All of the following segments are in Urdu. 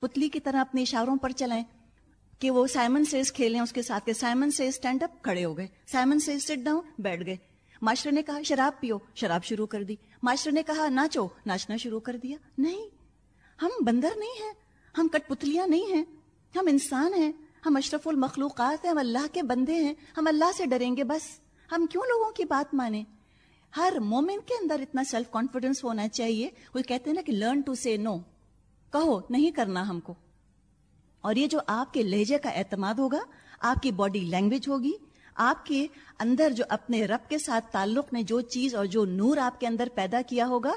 پتلی کی طرح اپنے اشاروں پر چلائیں کہ وہ سائمن سیز کھیلیں اس کے ساتھ کہ سائمن سے اسٹینڈ اپ کھڑے ہو گئے۔ سائمن سے سٹ ڈاؤن بیٹھ گئے۔ معاشرے نے کہا، شراب پیو۔ شراب شروع کر دی۔ معاشرے نے کہا، ناچو۔ ناچنا شروع کر دیا۔ نہیں، ہم بندر نہیں ہیں۔ ہم کٹ پتلیاں نہیں ہیں۔ ہم انسان ہیں۔ ہم اشرف المخلوقات ہیں۔ ہم اللہ کے بندے ہیں۔ ہم اللہ سے ڈریں گے بس۔ ہم کیوں لوگوں کی بات مانیں؟ ہر مومن کے اندر اتنا سیلف کانفیڈنس ہونا چاہیے۔ وہ کہتے ہیں نا کہ لرن ٹو سے نو کہو، نہیں کرنا ہم کو۔ اور یہ جو آپ کے لہجے کا اعتماد ہوگا، آپ کی باڈی لینگویج ہوگی، آپ کے اندر جو اپنے رب کے ساتھ تعلق نے جو چیز اور جو نور آپ کے اندر پیدا کیا ہوگا،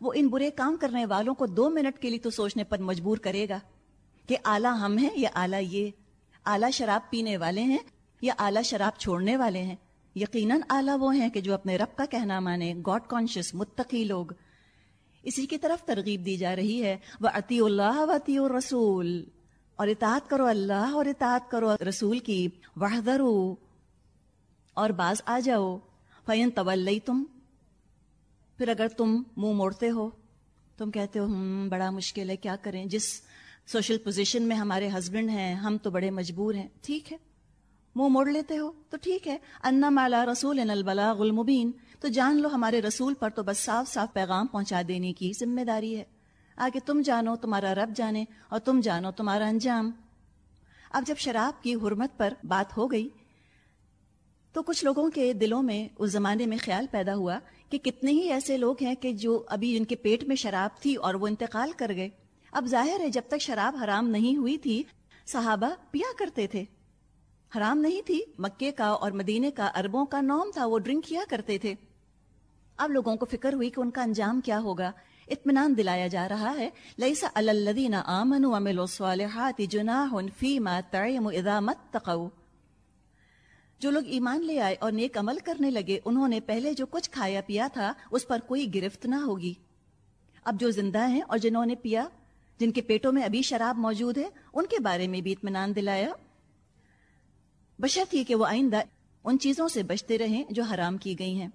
وہ ان برے کام کرنے والوں کو دو منٹ کے لیے تو سوچنے پر مجبور کرے گا کہ آلہ ہم ہیں یا آلہ یہ۔ آلہ شراب پینے والے ہیں یا آلہ شراب چھوڑنے والے ہیں۔ یقیناً آلہ وہ ہیں کہ جو اپنے رب کا کہنا مانے گاڈ کانشیس متقی لوگ۔ اسی کی طرف ترغیب دی جا رہی ہے۔ وہ عطی اللہ و عطی رسول اور اطاعت کرو اللہ اور اطاعت کرو رسول کی۔ وحدرو اور باز آ جاؤ۔ فین طول تم پھر اگر تم منہ موڑتے ہو، تم کہتے ہو، ہم، بڑا مشکل ہے، کیا کریں؟ جس سوشل پوزیشن میں ہمارے ہسبینڈ ہیں، ہم تو بڑے مجبور ہیں۔ ٹھیک ہے۔ منہ موڑ لیتے ہو؟ تو ٹھیک ہے۔ انا مالا رسول ان البلاغ المبین۔ تو جان لو ہمارے رسول پر تو بس صاف صاف پیغام پہنچا دینے کی ذمہ داری ہے۔ آگے تم جانو تمہارا رب جانے اور تم جانو تمہارا انجام۔ اب جب شراب کی حرمت پر بات ہو گئی، تو کچھ لوگوں کے دلوں میں اس زمانے میں خیال پیدا ہوا کہ کتنے ہی ایسے لوگ ہیں کہ جو ابھی ان کے پیٹ میں شراب تھی اور وہ انتقال کر گئے۔ اب ظاہر ہے جب تک شراب حرام نہیں ہوئی تھی، صحابہ پیا کرتے تھے۔ حرام نہیں تھی۔ مکے کا اور مدینے کا اربوں کا نام تھا، وہ ڈرنک کیا کرتے تھے۔ اب لوگوں کو فکر ہوئی کہ ان کا انجام کیا ہوگا۔ اطمینان دلایا جا رہا ہے۔ لئیسا الذین آمنوا وعملوا الصالحات جناح فیما تعیم اذا متقوا۔ جو لوگ ایمان لے آئے اور نیک عمل کرنے لگے، انہوں نے پہلے جو کچھ کھایا پیا تھا، اس پر کوئی گرفت نہ ہوگی۔ اب جو زندہ ہیں اور جنہوں نے پیا، جن کے پیٹوں میں ابھی شراب موجود ہے، ان کے بارے میں بھی اطمینان دلایا بشرط یہ کہ وہ آئندہ ان چیزوں سے بچتے رہیں جو حرام کی گئی ہیں۔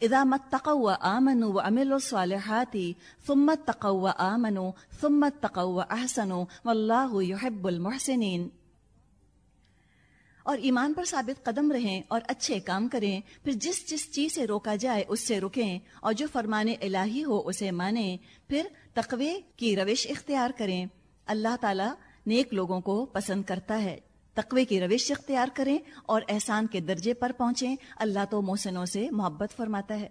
اذا متقوا آمنوا وعملوا الصالحات ثم اتقوا آمنوا ثم اتقوا احسنوا والله يحب المحسنين اور ایمان پر ثابت قدم رہیں اور اچھے کام کریں، پھر جس جس چیز سے روکا جائے اس سے رکیں، اور جو فرمان الہی ہو اسے مانیں، پھر تقوی کی روش اختیار کریں۔ اللہ تعالیٰ نیک لوگوں کو پسند کرتا ہے۔ تقوی کی روش اختیار کریں اور احسان کے درجے پر پہنچیں، اللہ تو محسنوں سے محبت فرماتا ہے۔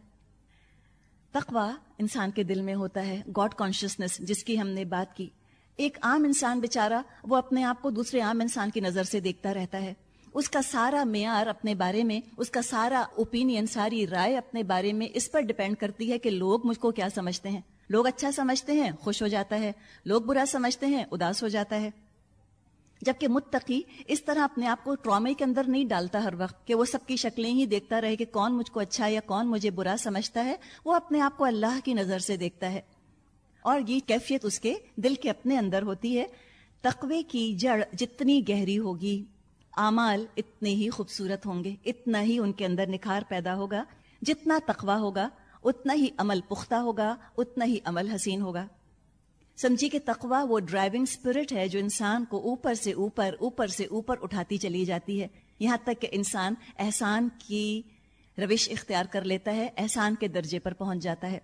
تقوی انسان کے دل میں ہوتا ہے گاڈ کانشیسنس جس کی ہم نے بات کی۔ ایک عام انسان بےچارا وہ اپنے آپ کو دوسرے عام انسان کی نظر سے دیکھتا رہتا ہے۔ اس کا سارا معیار اپنے بارے میں، اس کا سارا اوپینین ساری رائے اپنے بارے میں اس پر ڈپینڈ کرتی ہے کہ لوگ مجھ کو کیا سمجھتے ہیں۔ لوگ اچھا سمجھتے ہیں، خوش ہو جاتا ہے۔ لوگ برا سمجھتے ہیں، اداس ہو جاتا ہے۔ جبکہ متقی اس طرح اپنے آپ کو ٹرامے کے اندر نہیں ڈالتا ہر وقت کہ وہ سب کی شکلیں ہی دیکھتا رہے کہ کون مجھ کو اچھا یا کون مجھے برا سمجھتا ہے، وہ اپنے آپ کو اللہ کی نظر سے دیکھتا ہے۔ اور یہ کیفیت اس کے دل کے اپنے اندر ہوتی ہے۔ تقوی کی جڑ جتنی گہری ہوگی، اعمال اتنے ہی خوبصورت ہوں گے، اتنا ہی ان کے اندر نکھار پیدا ہوگا۔ جتنا تقوی ہوگا، اتنا ہی عمل پختہ ہوگا، اتنا ہی عمل حسین ہوگا۔ سمجھی کہ تقوا وہ ڈرائیونگ اسپرٹ ہے جو انسان کو اوپر سے اوپر اوپر سے اوپر اٹھاتی چلی جاتی ہے۔ یہاں تک کہ انسان احسان کی روش اختیار کر لیتا ہے، احسان کے درجے پر پہنچ جاتا ہے۔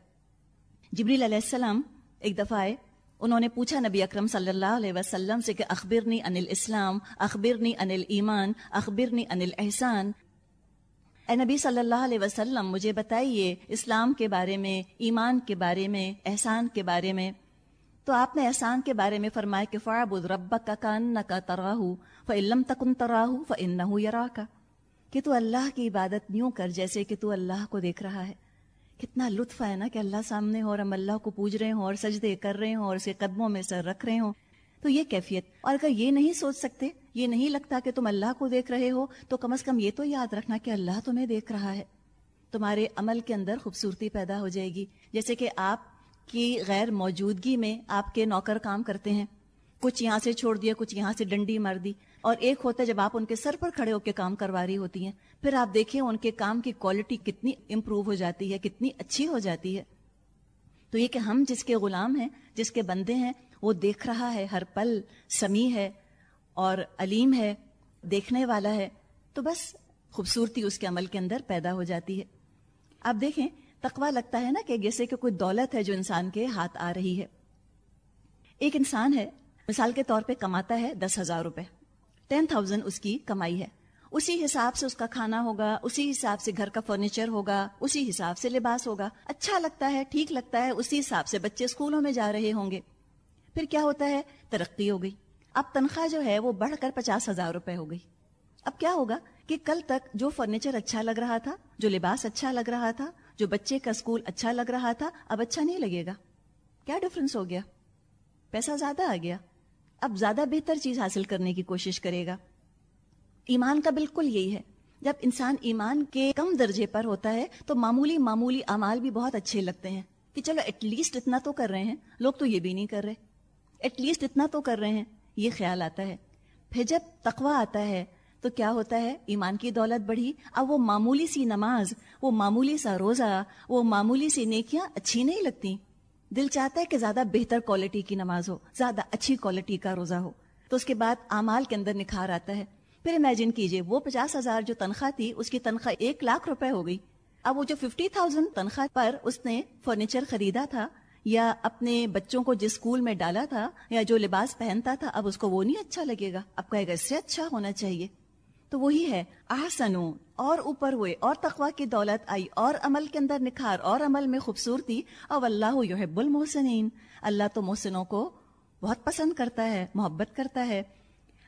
جبریل علیہ السلام ایک دفعہ آئے، انہوں نے پوچھا نبی اکرم صلی اللہ علیہ وسلم سے کہ اخبرنی انل اسلام اخبرنی انل ایمان اخبرنی انل احسان اے نبی صلی اللہ علیہ وسلم، مجھے بتائیے اسلام کے بارے میں، ایمان کے بارے میں، احسان کے بارے میں۔ تو آپ نے احسان کے بارے میں فرمایا کہ فعبد ربک کا کان کا تراہ فعلم تکن تراہ فن یرا کا کہ تو اللہ کی عبادت یوں کر جیسے کہ تو اللہ کو دیکھ رہا ہے۔ کتنا لطف ہے نا کہ اللہ سامنے ہو اور ہم اللہ کو پوج رہے ہوں اور سجدے کر رہے ہوں اور اسے قدموں میں سر رکھ رہے ہوں۔ تو یہ کیفیت۔ اور اگر یہ نہیں سوچ سکتے، یہ نہیں لگتا کہ تم اللہ کو دیکھ رہے ہو، تو کم از کم یہ تو یاد رکھنا کہ اللہ تمہیں دیکھ رہا ہے۔ تمہارے عمل کے اندر خوبصورتی پیدا ہو جائے گی۔ جیسے کہ آپ کی غیر موجودگی میں آپ کے نوکر کام کرتے ہیں۔ کچھ یہاں سے چھوڑ دیا، کچھ یہاں سے ڈنڈی مار دی۔ اور ایک ہوتا ہے جب آپ ان کے سر پر کھڑے ہو کے کام کروا رہی ہوتی ہیں، پھر آپ دیکھیں ان کے کام کی کوالٹی کتنی امپروو ہو جاتی ہے، کتنی اچھی ہو جاتی ہے۔ تو یہ کہ ہم جس کے غلام ہیں، جس کے بندے ہیں، وہ دیکھ رہا ہے، ہر پل سمی ہے اور علیم ہے، دیکھنے والا ہے۔ تو بس خوبصورتی اس کے عمل کے اندر پیدا ہو جاتی ہے۔ آپ دیکھیں تقوا لگتا ہے نا کہ جیسے کہ کوئی دولت ہے جو انسان کے ہاتھ آ رہی ہے۔ ایک انسان ہے، مثال کے طور پہ کماتا ہے دس ہزار روپے۔ ٹین تھاؤزینڈ اس کی کمائی ہے۔ اسی حساب سے اس کا کھانا ہوگا، اسی حساب سے گھر کا فرنیچر ہوگا، اسی حساب سے لباس ہوگا۔ اچھا لگتا ہے، ٹھیک لگتا ہے، اسی حساب سے بچے اسکولوں میں جا رہے ہوں گے۔ پھر کیا ہوتا ہے؟ ترقی ہو گئی۔ اب تنخواہ جو ہے وہ بڑھ کر پچاس ہزار روپے ہو گئی۔ اب کیا ہوگا کہ کل تک جو فرنیچر اچھا لگ رہا تھا، جو لباس اچھا لگ رہا تھا جو بچے کا اسکول اچھا لگ رہا تھا، اب اچھا نہیں لگے گا۔ کیا ڈفرنس ہو گیا؟ پیسہ زیادہ آ گیا۔ اب زیادہ بہتر چیز حاصل کرنے کی کوشش کرے گا۔ ایمان کا بالکل یہی ہے۔ جب انسان ایمان کے کم درجے پر ہوتا ہے، تو معمولی معمولی اعمال بھی بہت اچھے لگتے ہیں۔ کہ چلو ایٹ لیسٹ اتنا تو کر رہے ہیں۔ لوگ تو یہ بھی نہیں کر رہے۔ ایٹ لیسٹ اتنا تو کر رہے ہیں۔ یہ خیال آتا ہے۔ پھر جب تقوا آتا ہے تو کیا ہوتا ہے؟ ایمان کی دولت بڑھی، اب وہ معمولی سی نماز، وہ معمولی سا روزہ، وہ معمولی سی نیکیاں اچھی نہیں لگتی۔ دل چاہتا ہے کہ زیادہ بہتر کوالٹی کی نماز ہو، زیادہ اچھی کوالٹی کا روزہ ہو۔ تو اس کے بعد امال کے اندر نکھار آتا ہے۔ پھر امیجن کیجیے، وہ پچاس ہزار جو تنخواہ تھی، اس کی تنخواہ ایک لاکھ روپے ہو گئی۔ اب وہ جو ففٹی تھاؤزینڈ تنخواہ پر اس نے فرنیچر خریدا تھا، یا اپنے بچوں کو جس اسکول میں ڈالا تھا، یا جو لباس پہنتا تھا، اب اس کو وہ نہیں اچھا لگے گا۔ اب کہے گا اس سے اچھا ہونا چاہیے۔ تو وہی ہے آسنو اور اوپر ہوئے، اور تقوا کی دولت آئی، اور عمل کے اندر نکھار، اور عمل میں خوبصورتی اور اللہ یحب المحسنین۔ اللہ تو محسنوں کو بہت پسند کرتا ہے، محبت کرتا ہے۔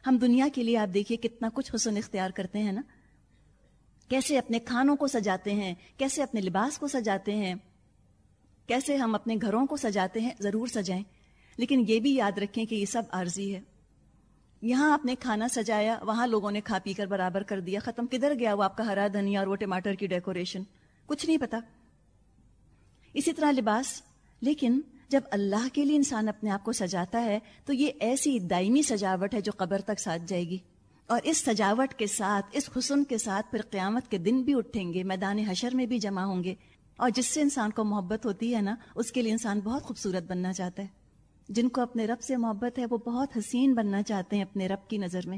ہم دنیا کے لیے آپ دیکھیے کتنا کچھ حسن اختیار کرتے ہیں نا۔ کیسے اپنے کھانوں کو سجاتے ہیں، کیسے اپنے لباس کو سجاتے ہیں، کیسے ہم اپنے گھروں کو سجاتے ہیں، ضرور سجائیں۔ لیکن یہ بھی یاد رکھیں کہ یہ سب عارضی ہے۔ یہاں آپ نے کھانا سجایا، وہاں لوگوں نے کھا پی کر برابر کر دیا، ختم کدھر گیا وہ آپ کا ہرا دھنیا اور وہ ٹماٹر کی ڈیکوریشن؟ کچھ نہیں پتا۔ اسی طرح لباس۔ لیکن جب اللہ کے لیے انسان اپنے آپ کو سجاتا ہے، تو یہ ایسی دائمی سجاوٹ ہے جو قبر تک ساتھ جائے گی۔ اور اس سجاوٹ کے ساتھ، اس حسن کے ساتھ پھر قیامت کے دن بھی اٹھیں گے، میدان حشر میں بھی جمع ہوں گے۔ اور جس سے انسان کو محبت ہوتی ہے نا، اس کے لیے انسان بہت خوبصورت بننا چاہتا ہے۔ جن کو اپنے رب سے محبت ہے، وہ بہت حسین بننا چاہتے ہیں اپنے رب کی نظر میں۔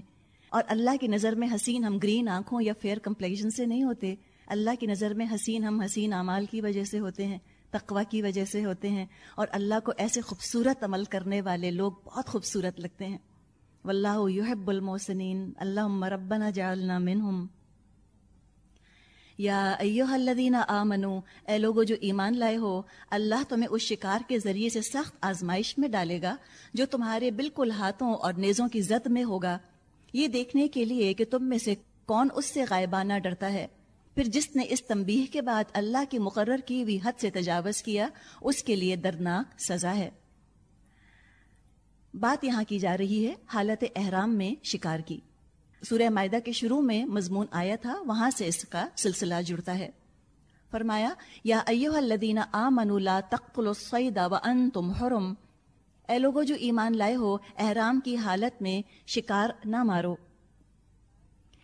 اور اللہ کی نظر میں حسین ہم گرین آنکھوں یا فیئر کمپلیکشن سے نہیں ہوتے۔ اللہ کی نظر میں حسین ہم حسین اعمال کی وجہ سے ہوتے ہیں تقوا کی وجہ سے ہوتے ہیں۔ اور اللہ کو ایسے خوبصورت عمل کرنے والے لوگ بہت خوبصورت لگتے ہیں۔ واللہ یحب المحسنین۔ اللہم ربنا جعلنا منہم۔ یا ایوہ الذین آمنو، اے لوگو جو ایمان لائے ہو، اللہ تمہیں اس شکار کے ذریعے سے سخت آزمائش میں ڈالے گا، جو تمہارے بالکل ہاتھوں اور نیزوں کی زد میں ہوگا۔ یہ دیکھنے کے لیے کہ تم میں سے کون اس سے غائبانہ ڈرتا ہے۔ پھر جس نے اس تنبیہ کے بعد اللہ کی مقرر کی ہوئی حد سے تجاوز کیا، اس کے لیے دردناک سزا ہے۔ بات یہاں کی جا رہی ہے حالت احرام میں شکار کی۔ سورہ معدہ کے شروع میں مضمون آیا تھا، وہاں سے اس کا سلسلہ جڑتا ہے۔ فرمایا، یا ایوہ الذین آمنوا لا تقتلوا الصید وانتم حرم۔ اے لوگو جو ایمان لائے ہو، احرام کی حالت میں شکار نہ مارو۔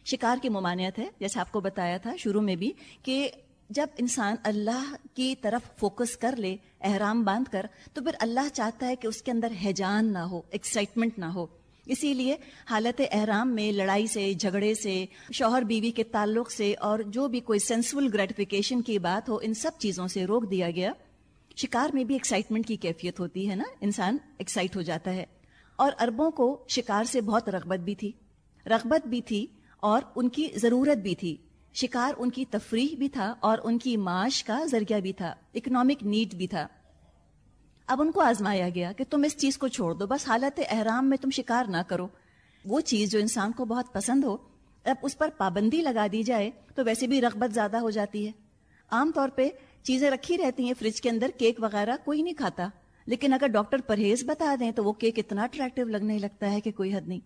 شکار کی ممانعت ہے، جیسے آپ کو بتایا تھا شروع میں بھی، کہ جب انسان اللہ کی طرف فوکس کر لے، احرام باندھ کر، تو پھر اللہ چاہتا ہے کہ اس کے اندر حیجان نہ ہو ایکسائٹمنٹ نہ ہو۔ اسی لیے حالت احرام میں لڑائی سے، جھگڑے سے، شوہر بیوی کے تعلق سے اور جو بھی کوئی سینسول گریٹیفیکیشن کی بات ہو، ان سب چیزوں سے روک دیا گیا۔ شکار میں بھی ایکسائٹمنٹ کی کیفیت ہوتی ہے نا؟ انسان ایکسائٹ ہو جاتا ہے۔ اور اربوں کو شکار سے بہت رغبت بھی تھی۔ رغبت بھی تھی اور ان کی ضرورت بھی تھی۔ شکار ان کی تفریح بھی تھا اور ان کی معاش کا ذریعہ بھی تھا۔ اکنامک نیڈ بھی تھا۔ اب ان کو آزمایا گیا کہ تم اس چیز کو چھوڑ دو، بس حالت احرام میں تم شکار نہ کرو۔ وہ چیز جو انسان کو بہت پسند ہو، اب اس پر پابندی لگا دی جائے تو ویسے بھی رغبت زیادہ ہو جاتی ہے۔ عام طور پہ چیزیں رکھی رہتی ہیں، فریج کے اندر کیک وغیرہ کوئی نہیں کھاتا۔ لیکن اگر ڈاکٹر پرہیز بتا دیں تو وہ کیک اتنا اٹریکٹیو لگنے لگتا ہے کہ کوئی حد نہیں۔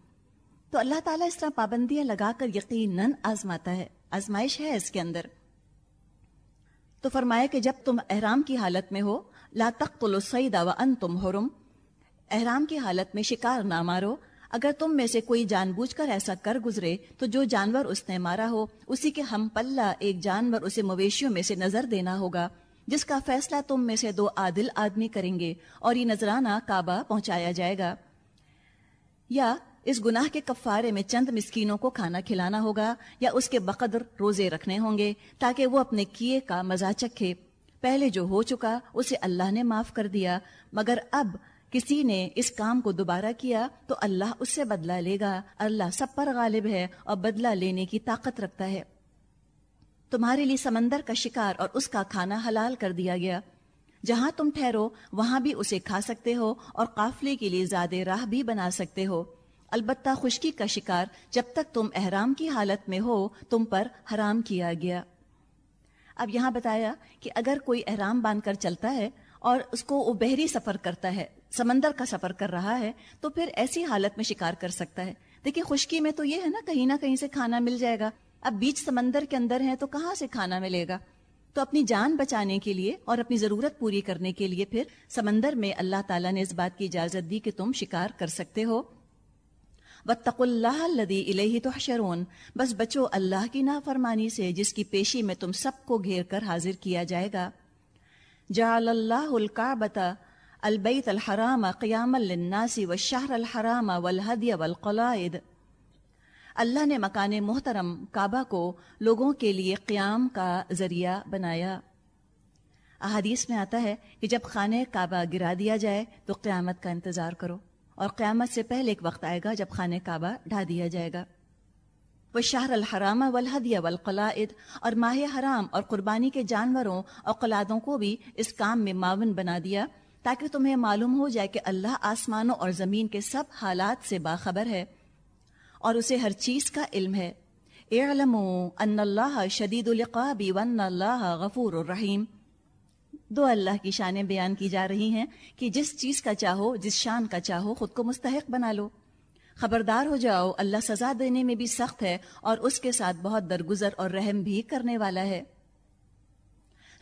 تو اللہ تعالیٰ اس طرح پابندیاں لگا کر یقیناً آزماتا ہے، آزمائش ہے اس کے اندر۔ تو فرمایا کہ جب تم احرام کی حالت میں ہو لا الصید وانتم حرم۔ احرام کی حالت میں شکار نہ مارو۔ اگر تم میں سے کوئی جان بوجھ کر ایسا کر گزرے تو جو جانور اس نے مارا ہو، اسی کے ہم پلہ ایک جانور اسے مویشیوں میں سے نظر دینا ہوگا، جس کا فیصلہ تم میں سے دو عادل آدمی کریں گے اور یہ نذرانہ کعبہ پہنچایا جائے گا۔ یا اس گناہ کے کفارے میں چند مسکینوں کو کھانا کھلانا ہوگا یا اس کے بقدر روزے رکھنے ہوں گے تاکہ وہ اپنے کیے کا مزہ چکھے۔ پہلے جو ہو چکا اسے اللہ نے معاف کر دیا، مگر اب کسی نے اس کام کو دوبارہ کیا تو اللہ اس سے بدلہ لے گا۔ اللہ سب پر غالب ہے اور بدلہ لینے کی طاقت رکھتا ہے۔ تمہارے لیے سمندر کا شکار اور اس کا کھانا حلال کر دیا گیا۔ جہاں تم ٹھہرو، وہاں بھی اسے کھا سکتے ہو اور قافلے کے لیے زیادہ راہ بھی بنا سکتے ہو۔ البتہ خشکی کا شکار جب تک تم احرام کی حالت میں ہو، تم پر حرام کیا گیا۔ اب یہاں بتایا کہ اگر کوئی احرام باندھ کر چلتا ہے اور اس کو وہ بحری سفر کرتا ہے، سمندر کا سفر کر رہا ہے، تو پھر ایسی حالت میں شکار کر سکتا ہے۔ دیکھیے، خشکی میں تو یہ ہے نا، کہیں نہ کہیں سے کھانا مل جائے گا۔ اب بیچ سمندر کے اندر ہے تو کہاں سے کھانا ملے گا؟ تو اپنی جان بچانے کے لیے اور اپنی ضرورت پوری کرنے کے لیے پھر سمندر میں اللہ تعالیٰ نے اس بات کی اجازت دی کہ تم شکار کر سکتے ہو۔ بتق اللہ لدی الہ تو بس بچو، اللہ کی نافرمانی سے جس کی پیشی میں تم سب کو گھیر کر حاضر کیا جائے گا۔ جعل اللہ الکعبۃ، البیت الحرام قیام للناس والشہر الحرام والہدی والقلائد۔ اللہ نے مکان محترم کعبہ کو لوگوں کے لیے قیام کا ذریعہ بنایا۔ احادیث میں آتا ہے کہ جب خانہ کعبہ گرا دیا جائے تو قیامت کا انتظار کرو۔ اور قیامت سے پہلے ایک وقت آئے گا جب خانہ کعبہ ڈھا دیا جائے گا۔ وہ شہر الحرام والحدیہ والقلائد اور ماہ حرام اور قربانی کے جانوروں اور قلادوں کو بھی اس کام میں معاون بنا دیا تاکہ تمہیں معلوم ہو جائے کہ اللہ آسمانوں اور زمین کے سب حالات سے باخبر ہے اور اسے ہر چیز کا علم ہے۔ اعلموا ان اللہ شدید القاب ون اللہ غفور الرحیم۔ دو اللہ کی شانیں بیان کی جا رہی ہیں کہ جس چیز کا چاہو، جس شان کا چاہو، خود کو مستحق بنا لو۔ خبردار ہو جاؤ، اللہ سزا دینے میں بھی سخت ہے اور اس کے ساتھ بہت درگزر اور رحم بھی کرنے والا ہے۔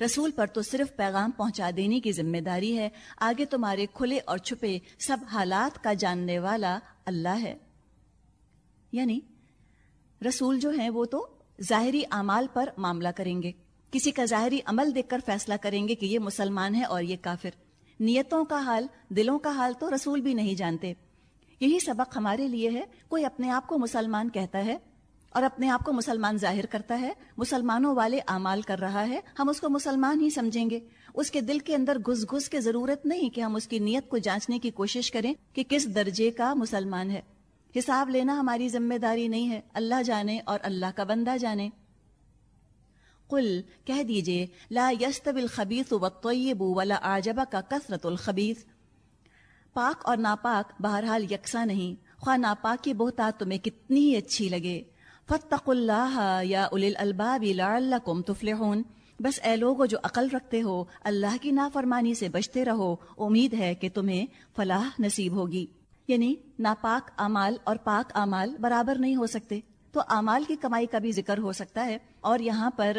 رسول پر تو صرف پیغام پہنچا دینے کی ذمہ داری ہے، آگے تمہارے کھلے اور چھپے سب حالات کا جاننے والا اللہ ہے۔ یعنی رسول جو ہیں وہ تو ظاہری اعمال پر معاملہ کریں گے۔ کسی کا ظاہری عمل دیکھ کر فیصلہ کریں گے کہ یہ مسلمان ہے اور یہ کافر۔ نیتوں کا حال، دلوں کا حال تو رسول بھی نہیں جانتے۔ یہی سبق ہمارے لیے ہے، کوئی اپنے آپ کو مسلمان کہتا ہے اور اپنے آپ کو مسلمان ظاہر کرتا ہے، مسلمانوں والے اعمال کر رہا ہے، ہم اس کو مسلمان ہی سمجھیں گے۔ اس کے دل کے اندر گھس گھس کے ضرورت نہیں کہ ہم اس کی نیت کو جانچنے کی کوشش کریں کہ کس درجے کا مسلمان ہے۔ حساب لینا ہماری ذمہ داری نہیں ہے، اللہ جانے اور اللہ کا بندہ جانے۔ قل، کہہ دیجیے، لا یستب الخبیث والطیب ولا آجبہ کا کثرت الخبیث۔ پاک اور ناپاک بہرحال یکساں نہیں، خواہ ناپاک کی بہتات تمہیں کتنی ہی اچھی لگے۔ فتق اللہ یا اول الباب لعلکم تفلحون۔ بس اے لوگو جو عقل رکھتے ہو، اللہ کی نافرمانی سے بچتے رہو، امید ہے کہ تمہیں فلاح نصیب ہوگی۔ یعنی ناپاک اعمال اور پاک اعمال برابر نہیں ہو سکتے۔ تو اعمال کی کمائی کا بھی ذکر ہو سکتا ہے اور یہاں پر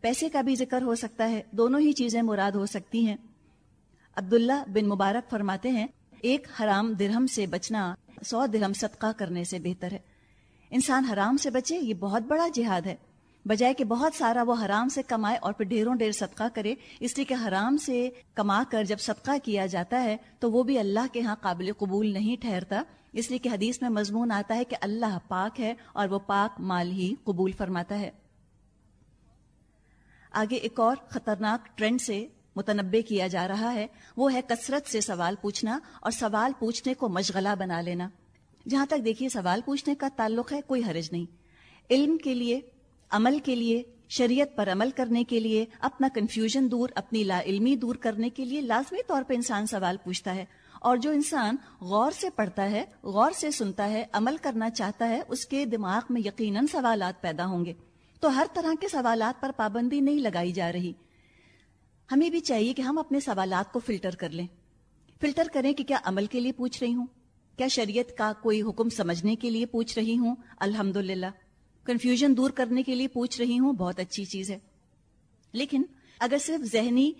پیسے کا بھی ذکر ہو سکتا ہے، دونوں ہی چیزیں مراد ہو سکتی ہیں۔ عبداللہ بن مبارک فرماتے ہیں، ایک حرام درہم سے بچنا سو درہم صدقہ کرنے سے بہتر ہے۔ انسان حرام سے بچے یہ بہت بڑا جہاد ہے۔ بجائے کہ بہت سارا وہ حرام سے کمائے اور پھر ڈھیروں ڈھیر صدقہ کرے، اس لیے کہ حرام سے کما کر جب صدقہ کیا جاتا ہے تو وہ بھی اللہ کے ہاں قابل قبول نہیں ٹھہرتا۔ اس لیے کہ حدیث میں مضمون آتا ہے کہ اللہ پاک ہے اور وہ پاک مال ہی قبول فرماتا ہے۔ آگے ایک اور خطرناک ٹرینڈ سے متنبع کیا جا رہا ہے، وہ ہے کثرت سے سوال پوچھنا اور سوال پوچھنے کو مشغلہ بنا لینا۔ جہاں تک دیکھیے، سوال پوچھنے کا تعلق ہے، کوئی حرج نہیں۔ علم کے لیے عمل کے لیے، شریعت پر عمل کرنے کے لیے، اپنا کنفیوژن دور، اپنی لا علمی دور کرنے کے لیے لازمی طور پہ انسان سوال پوچھتا ہے۔ اور جو انسان غور سے پڑھتا ہے، غور سے سنتا ہے، عمل کرنا چاہتا ہے، اس کے دماغ میں یقیناً سوالات پیدا ہوں گے۔ تو ہر طرح کے سوالات پر پابندی نہیں لگائی جا رہی۔ ہمیں بھی چاہیے کہ ہم اپنے سوالات کو فلٹر کر لیں۔ فلٹر کریں کہ کیا عمل کے لیے پوچھ رہی ہوں؟ کیا شریعت کا کوئی حکم سمجھنے کے لیے پوچھ رہی ہوں؟ الحمد کنفیوژن دور کرنے کے لیے پوچھ رہی ہوں، بہت اچھی چیز ہے۔ لیکن اگر صرف ذہنی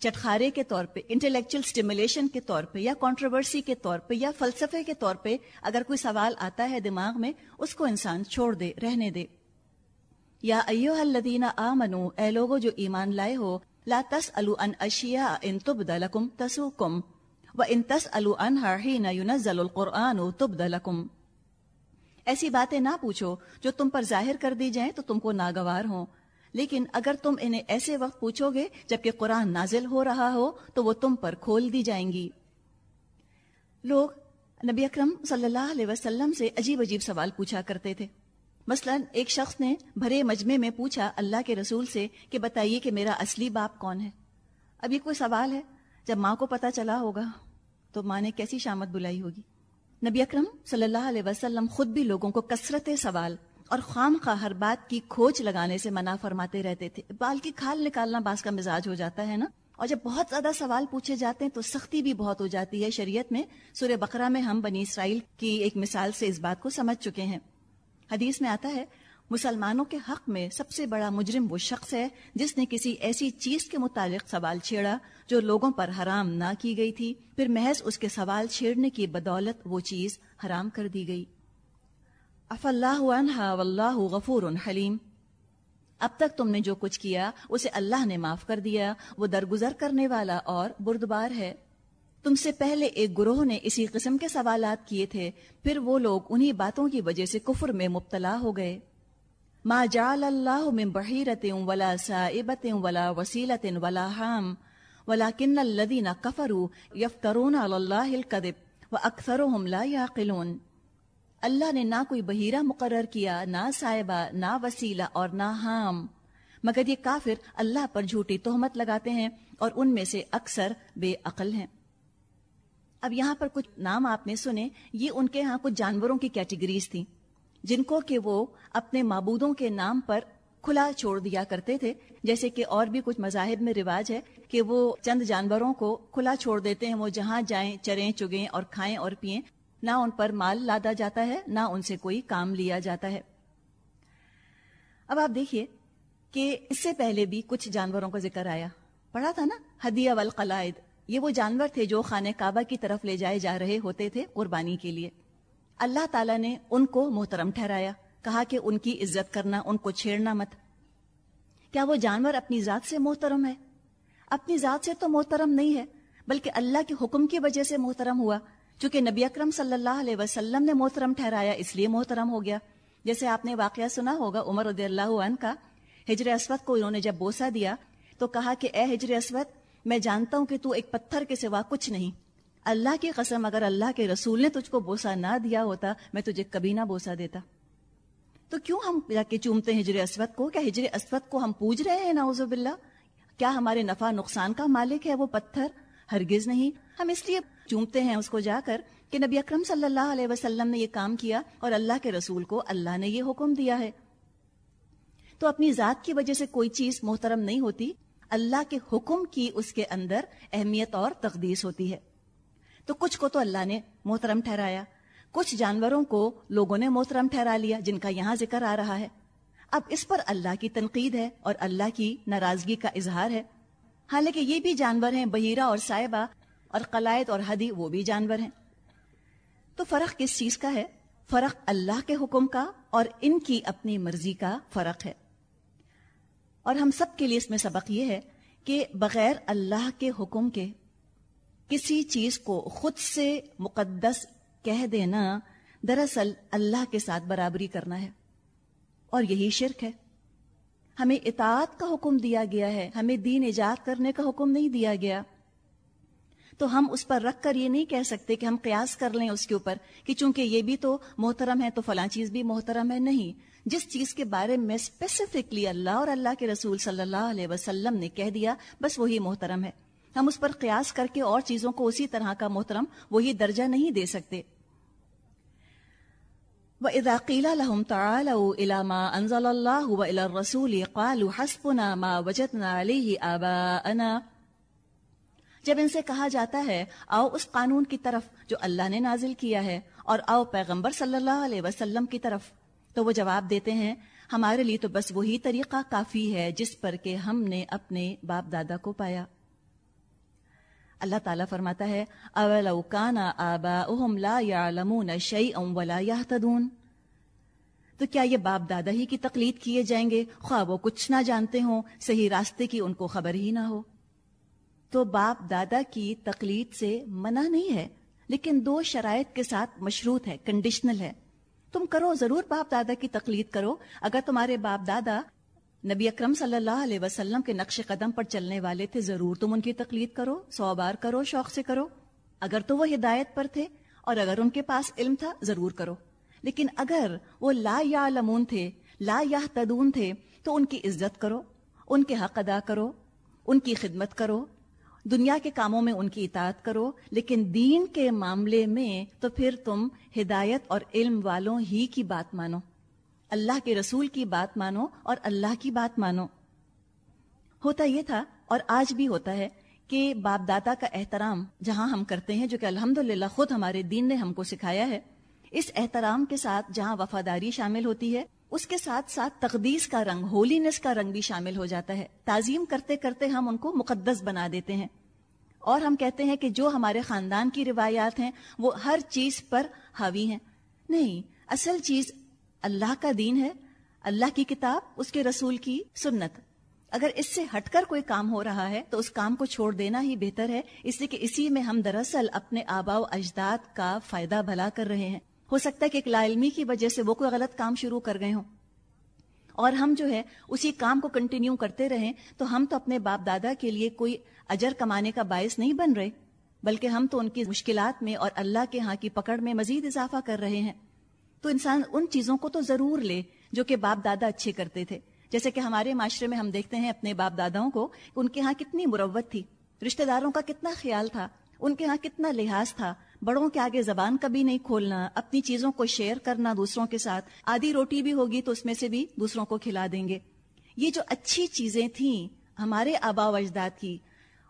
چٹخارے کے طور پہ انٹلیکچل اسٹیمولیشن کے طور پہ، یا کانٹروورسی کے طور پہ، یا فلسفے کے طور پہ اگر کوئی سوال آتا ہے دماغ میں، اس کو انسان چھوڑ دے، رہنے دے۔ یا ایو الذین آمنو، اے لوگو جو ایمان لائے ہو، لا تسألوا عن اشیاء ان تبد لكم تسوكم وان تسألوا عنها حين ينزل القرآن تبد لكم ایسی باتیں نہ پوچھو جو تم پر ظاہر کر دی جائیں تو تم کو ناگوار ہوں۔ لیکن اگر تم انہیں ایسے وقت پوچھو گے جبکہ قرآن نازل ہو رہا ہو تو وہ تم پر کھول دی جائیں گی۔ لوگ نبی اکرم صلی اللہ علیہ وسلم سے عجیب عجیب سوال پوچھا کرتے تھے۔ مثلا ایک شخص نے بھرے مجمع میں پوچھا اللہ کے رسول سے کہ بتائیے کہ میرا اصلی باپ کون ہے۔ اب یہ کوئی سوال ہے؟ جب ماں کو پتا چلا ہوگا تو ماں نے کیسی شامت بلائی ہوگی؟ نبی اکرم صلی اللہ علیہ وسلم خود بھی لوگوں کو کثرت سوال اور خام خواہ ہر بات کی کھوج لگانے سے منع فرماتے رہتے تھے۔ بال کی کھال نکالنا بعض کا مزاج ہو جاتا ہے نا؟ اور جب بہت زیادہ سوال پوچھے جاتے ہیں تو سختی بھی بہت ہو جاتی ہے۔ شریعت میں سورہ بقرہ میں ہم بنی اسرائیل کی ایک مثال سے اس بات کو سمجھ چکے ہیں۔ حدیث میں آتا ہے مسلمانوں کے حق میں سب سے بڑا مجرم وہ شخص ہے جس نے کسی ایسی چیز کے متعلق سوال چھیڑا جو لوگوں پر حرام نہ کی گئی تھی۔ پھر محض اس کے سوال چھیڑنے کی بدولت وہ چیز حرام کر دی گئی۔ اف اللہ عنہا واللہ غفور حلیم۔ اب تک تم نے جو کچھ کیا اسے اللہ نے معاف کر دیا، وہ درگزر کرنے والا اور بردبار ہے۔ تم سے پہلے ایک گروہ نے اسی قسم کے سوالات کیے تھے، پھر وہ لوگ انہی باتوں کی وجہ سے کفر میں مبتلا ہو گئے۔ ما جعل اللہ من بحیرت ولا سائبت ولا وسیلت ولا حام ولكن الذين كفروا يفترون على الله الكذب واكثرهم لا يعقلون اللہ نے نہ کوئی بحیرہ مقرر کیا، نہ صاحبہ نہ وسیلہ اور نہ حام۔ مگر یہ کافر اللہ پر جھوٹی تہمت لگاتے ہیں اور ان میں سے اکثر بے عقل ہیں۔ اب یہاں پر کچھ نام آپ نے سنے، یہ ان کے ہاں کچھ جانوروں کی کیٹیگریز تھیں۔ جن کو کہ وہ اپنے معبودوں کے نام پر کھلا چھوڑ دیا کرتے تھے، جیسے کہ اور بھی کچھ مذاہب میں رواج ہے کہ وہ چند جانوروں کو کھلا چھوڑ دیتے ہیں، وہ جہاں جائیں، چریں، چگیں اور کھائیں اور پئیں، نہ ان پر مال لادا جاتا ہے، نہ ان سے کوئی کام لیا جاتا ہے۔ اب آپ دیکھیے کہ اس سے پہلے بھی کچھ جانوروں کا ذکر آیا۔ پڑھا تھا نا، ہدیہ والقلائد۔ یہ وہ جانور تھے جو خانہ کعبہ کی طرف لے جائے جا رہے ہوتے تھے قربانی کے لیے۔ اللہ تعالیٰ نے ان کو محترم ٹھہرایا، کہا کہ ان کی عزت کرنا، ان کو چھیڑنا مت۔ کیا وہ جانور اپنی ذات سے محترم ہے؟ اپنی ذات سے تو محترم نہیں ہے، بلکہ اللہ کے حکم کی وجہ سے محترم ہوا، چونکہ نبی اکرم صلی اللہ علیہ وسلم نے محترم ٹھہرایا، اس لیے محترم ہو گیا۔ جیسے آپ نے واقعہ سنا ہوگا عمر رضی اللہ عنہ کا، ہجر اسود کو انہوں نے جب بوسا دیا تو کہا کہ، اے ہجر اسود، میں جانتا ہوں کہ تو ایک پتھر کے سوا کچھ نہیں۔ اللہ کی قسم، اگر اللہ کے رسول نے تجھ کو بوسا نہ دیا ہوتا، میں تجھے کبھی نہ بوسا دیتا۔ تو کیوں ہم جا کے چومتے ہیں ہجر اسود کو؟ کیا ہجر اسود کو ہم پوج رہے ہیں؟ ناؤز باللہ۔ کیا ہمارے نفع نقصان کا مالک ہے وہ پتھر؟ ہرگز نہیں۔ ہم اس لیے چومتے ہیں اس کو جا کر کہ نبی اکرم صلی اللہ علیہ وسلم نے یہ کام کیا اور اللہ کے رسول کو اللہ نے یہ حکم دیا ہے۔ تو اپنی ذات کی وجہ سے کوئی چیز محترم نہیں ہوتی، اللہ کے حکم کی اس کے اندر اہمیت اور تقدیس ہوتی ہے۔ تو کچھ کو تو اللہ نے محترم ٹھہرایا۔ کچھ جانوروں کو لوگوں نے محترم ٹھہرا لیا جن کا یہاں ذکر آ رہا ہے۔ اب اس پر اللہ کی تنقید ہے اور اللہ کی ناراضگی کا اظہار ہے۔ حالانکہ یہ بھی جانور ہیں، بحیرہ اور صاحبہ اور قلائد اور حدی وہ بھی جانور ہیں۔ تو فرق کس چیز کا ہے؟ فرق اللہ کے حکم کا اور ان کی اپنی مرضی کا فرق ہے۔ اور ہم سب کے لیے اس میں سبق یہ ہے کہ بغیر اللہ کے حکم کے کسی چیز کو خود سے مقدس کہہ دینا دراصل اللہ کے ساتھ برابری کرنا ہے۔ اور یہی شرک ہے۔ ہمیں اطاعت کا حکم دیا گیا ہے۔ ہمیں دین ایجاد کرنے کا حکم نہیں دیا گیا۔ تو ہم اس پر رکھ کر یہ نہیں کہہ سکتے کہ ہم قیاس کر لیں اس کے اوپر کہ چونکہ یہ بھی تو محترم ہے تو فلاں چیز بھی محترم ہے نہیں۔ جس چیز کے بارے میں اسپیسیفکلی اللہ اور اللہ کے رسول صلی اللہ علیہ وسلم نے کہہ دیا، بس وہی محترم ہے۔ ہم اس پر قیاس کر کے اور چیزوں کو اسی طرح کا محترم وہی درجہ نہیں دے سکتے۔ وَإِذَا قِيلَ لَهُمْ تَعَالَوْا إِلَى مَا أَنزَلَ اللَّهُ وَإِلَى الرَّسُولِ قَالُوا حَسْبُنَا مَا وَجَدْنَا عَلَيْهِ آبَاءَنَا۔ جب ان سے کہا جاتا ہے، آؤ اس قانون کی طرف جو اللہ نے نازل کیا ہے، اور آؤ پیغمبر صلی اللہ علیہ وسلم کی طرف، تو وہ جواب دیتے ہیں، ہمارے لیے تو بس وہی طریقہ کافی ہے جس پر کہ ہم نے اپنے باپ دادا کو پایا۔ اللہ تعالیٰ فرماتا ہے تو کیا یہ باپ دادا ہی کی تقلید کیے جائیں گے؟ خواہ وہ کچھ نہ جانتے ہوں، صحیح راستے کی ان کو خبر ہی نہ ہو۔ تو باپ دادا کی تقلید سے منع نہیں ہے، لیکن دو شرائط کے ساتھ مشروط ہے کنڈیشنل ہے۔ تم کرو ضرور باپ دادا کی تقلید کرو، اگر تمہارے باپ دادا نبی اکرم صلی اللہ علیہ وسلم کے نقش قدم پر چلنے والے تھے، ضرور تم ان کی تقلید کرو، سو بار کرو، شوق سے کرو۔ اگر تو وہ ہدایت پر تھے اور اگر ان کے پاس علم تھا، ضرور کرو۔ لیکن اگر وہ لا یا لمون تھے، لا یا تدون تھے، تو ان کی عزت کرو، ان کے حق ادا کرو، ان کی خدمت کرو۔ دنیا کے کاموں میں ان کی اطاعت کرو، لیکن دین کے معاملے میں تو پھر تم ہدایت اور علم والوں ہی کی بات مانو۔ اللہ کے رسول کی بات مانو اور اللہ کی بات مانو۔ ہوتا یہ تھا اور آج بھی ہوتا ہے کہ باپ دادا کا احترام جہاں ہم کرتے ہیں جو کہ الحمد خود ہمارے دین نے ہم کو سکھایا ہے، اس احترام کے ساتھ جہاں وفاداری شامل ہوتی ہے، اس کے ساتھ ساتھ تقدیس کا رنگ ہولینس کا رنگ بھی شامل ہو جاتا ہے۔ تعظیم کرتے کرتے ہم ان کو مقدس بنا دیتے ہیں۔ اور ہم کہتے ہیں کہ جو ہمارے خاندان کی روایات ہیں، وہ ہر چیز پر حاوی ہیں۔ نہیں، اصل چیز اللہ کا دین ہے، اللہ کی کتاب، اس کے رسول کی سنت۔ اگر اس سے ہٹ کر کوئی کام ہو رہا ہے، تو اس کام کو چھوڑ دینا ہی بہتر ہے۔ اس لیے کہ اسی میں ہم دراصل اپنے آبا و اجداد کا فائدہ بھلا کر رہے ہیں۔ ہو سکتا ہے کہ ایک لا علمی کی وجہ سے وہ کوئی غلط کام شروع کر گئے ہوں۔ اور ہم جو ہے، اسی کام کو کنٹینیو کرتے رہیں، تو ہم تو اپنے باپ دادا کے لیے کوئی اجر کمانے کا باعث نہیں بن رہے، بلکہ ہم تو ان کی مشکلات میں اور اللہ کے ہاں کی پکڑ میں مزید اضافہ کر رہے ہیں۔ تو انسان ان چیزوں کو تو ضرور لے جو کہ باپ دادا اچھے کرتے تھے۔ جیسے کہ ہمارے معاشرے میں ہم دیکھتے ہیں اپنے باپ داداؤں کو، ان کے ہاں کتنی مروت تھی۔ رشتہ داروں کا کتنا خیال تھا، ان کے ہاں کتنا لحاظ تھا۔ بڑوں کے آگے زبان کبھی نہیں کھولنا، اپنی چیزوں کو شیئر کرنا دوسروں کے ساتھ۔ آدھی روٹی بھی ہوگی تو اس میں سے بھی دوسروں کو کھلا دیں گے۔ یہ جو اچھی چیزیں تھیں ہمارے آبا و اجداد کی،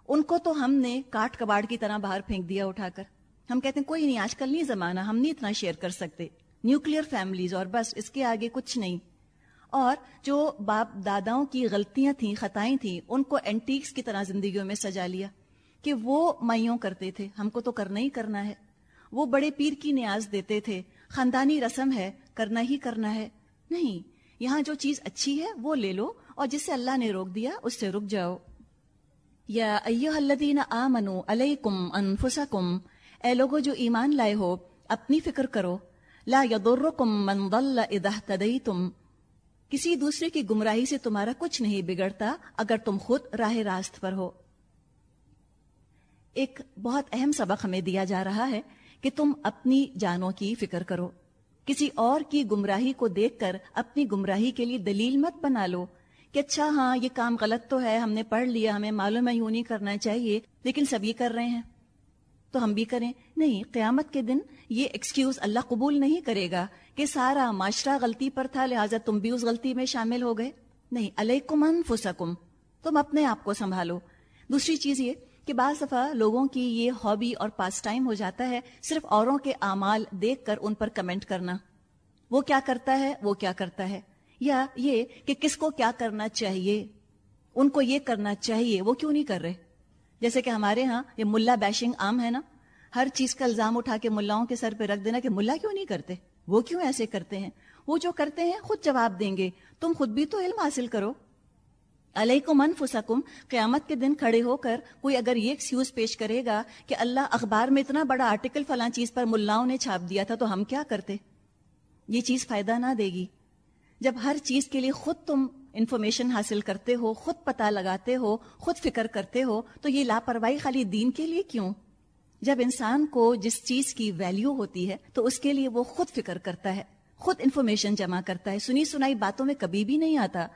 ان کو تو ہم نے کاٹ کباڑ کی طرح باہر پھینک دیا اٹھا کر۔ ہم کہتے ہیں، کوئی نہیں، آج کل نہیں زمانہ، ہم نہیں اتنا شیئر کر سکتے۔ نیوکلیر فیملیز اور بس اس کے آگے کچھ نہیں۔ اور جو باپ داداؤں کی غلطیاں تھیں، خطائیں تھیں، ان کو اینٹیکس کی طرح زندگیوں میں سجا لیا کہ وہ مائیوں کرتے تھے۔ ہم کو تو کرنا ہی کرنا ہے۔ وہ بڑے پیر کی نیاز دیتے تھے۔ خاندانی رسم ہے، کرنا ہی کرنا ہے۔ نہیں، یہاں جو چیز اچھی ہے، وہ لے لو اور جسے اللہ نے روک دیا، اس سے رک جاؤ۔ یا الذین آمنوا علیکم انفسکم۔ اے لوگو جو ایمان لائے ہو، اپنی فکر کرو۔ لا یضرکم من ضل اذا اهتدیتم۔ کسی دوسرے کی گمراہی سے تمہارا کچھ نہیں بگڑتا اگر تم خود راہ راست پر ہو۔ ایک بہت اہم سبق ہمیں دیا جا رہا ہے کہ تم اپنی جانوں کی فکر کرو۔ کسی اور کی گمراہی کو دیکھ کر اپنی گمراہی کے لیے دلیل مت بنا لو کہ اچھا ہاں یہ کام غلط تو ہے، ہم نے پڑھ لیا، ہمیں معلوم ہے یوں نہیں کرنا چاہیے، لیکن سب یہ کر رہے ہیں۔ تو ہم بھی کریں۔ نہیں، قیامت کے دن یہ ایکسکیوز اللہ قبول نہیں کرے گا کہ سارا معاشرہ غلطی پر تھا، لہٰذا تم بھی اس غلطی میں شامل ہو گئے۔ نہیں، علیکم انفسکم، تم اپنے آپ کو سنبھالو۔ دوسری چیز یہ کہ بعض دفعہ لوگوں کی یہ ہابی اور پاس ٹائم ہو جاتا ہے صرف اوروں کے اعمال دیکھ کر ان پر کمنٹ کرنا۔ وہ کیا کرتا ہے؟ وہ کیا کرتا ہے۔ یا یہ کہ کس کو کیا کرنا چاہیے؟ ان کو یہ کرنا چاہیے، وہ کیوں نہیں کر رہے؟ جیسے کہ ہمارے ہاں یہ ملا بیشنگ عام ہے نا، ہر چیز کا الزام اٹھا کے ملاؤں کے سر پہ رکھ دینا کہ ملا کیوں نہیں کرتے؟ وہ کیوں ایسے کرتے ہیں؟ وہ جو کرتے ہیں خود جواب دیں گے۔ تم خود بھی تو علم حاصل کرو۔ علیکم انفسکم، قیامت کے دن کھڑے ہو کر کوئی اگر یہ ایکسکیوز پیش کرے گا کہ اللہ اخبار میں اتنا بڑا آرٹیکل فلاں چیز پر ملاؤں نے چھاپ دیا تھا تو ہم کیا کرتے؟ یہ چیز فائدہ نہ دے گی۔ جب ہر چیز کے لیے خود تم انفارمیشن حاصل کرتے ہو، خود پتہ لگاتے ہو، خود فکر کرتے ہو، تو یہ لاپرواہی خالی دین کے لیے کیوں؟ جب انسان کو جس چیز کی ویلیو ہوتی ہے، تو اس کے لیے وہ خود فکر کرتا ہے، خود انفارمیشن جمع کرتا ہے۔ سنی سنائی باتوں میں کبھی بھی نہیں آتا۔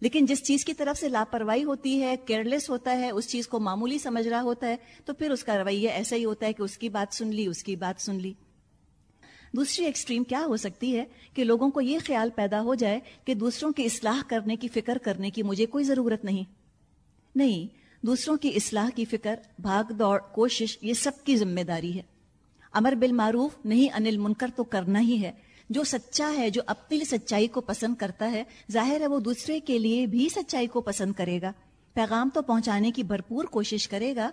لیکن جس چیز کی طرف سے لاپرواہی ہوتی ہے کیئرلیس ہوتا ہے، اس چیز کو معمولی سمجھ رہا ہوتا ہے، تو پھر اس کا رویہ ایسا ہی ہوتا ہے کہ اس کی بات سن لی، اس کی بات سن لی۔ دوسری ایکسٹریم کیا ہو سکتی ہے کہ لوگوں کو یہ خیال پیدا ہو جائے کہ دوسروں کی اصلاح کرنے کی فکر کرنے کی مجھے کوئی ضرورت نہیں۔ نہیں، دوسروں کی اصلاح کی فکر، بھاگ دوڑ، کوشش، یہ سب کی ذمہ داری ہے۔ امر بالمعروف، نہیں، انل منکر تو کرنا ہی ہے۔ جو سچا ہے، جو اپنی لیے سچائی کو پسند کرتا ہے، ظاہر ہے وہ دوسرے کے لیے بھی سچائی کو پسند کرے گا۔ پیغام تو پہنچانے کی بھرپور کوشش کرے گا۔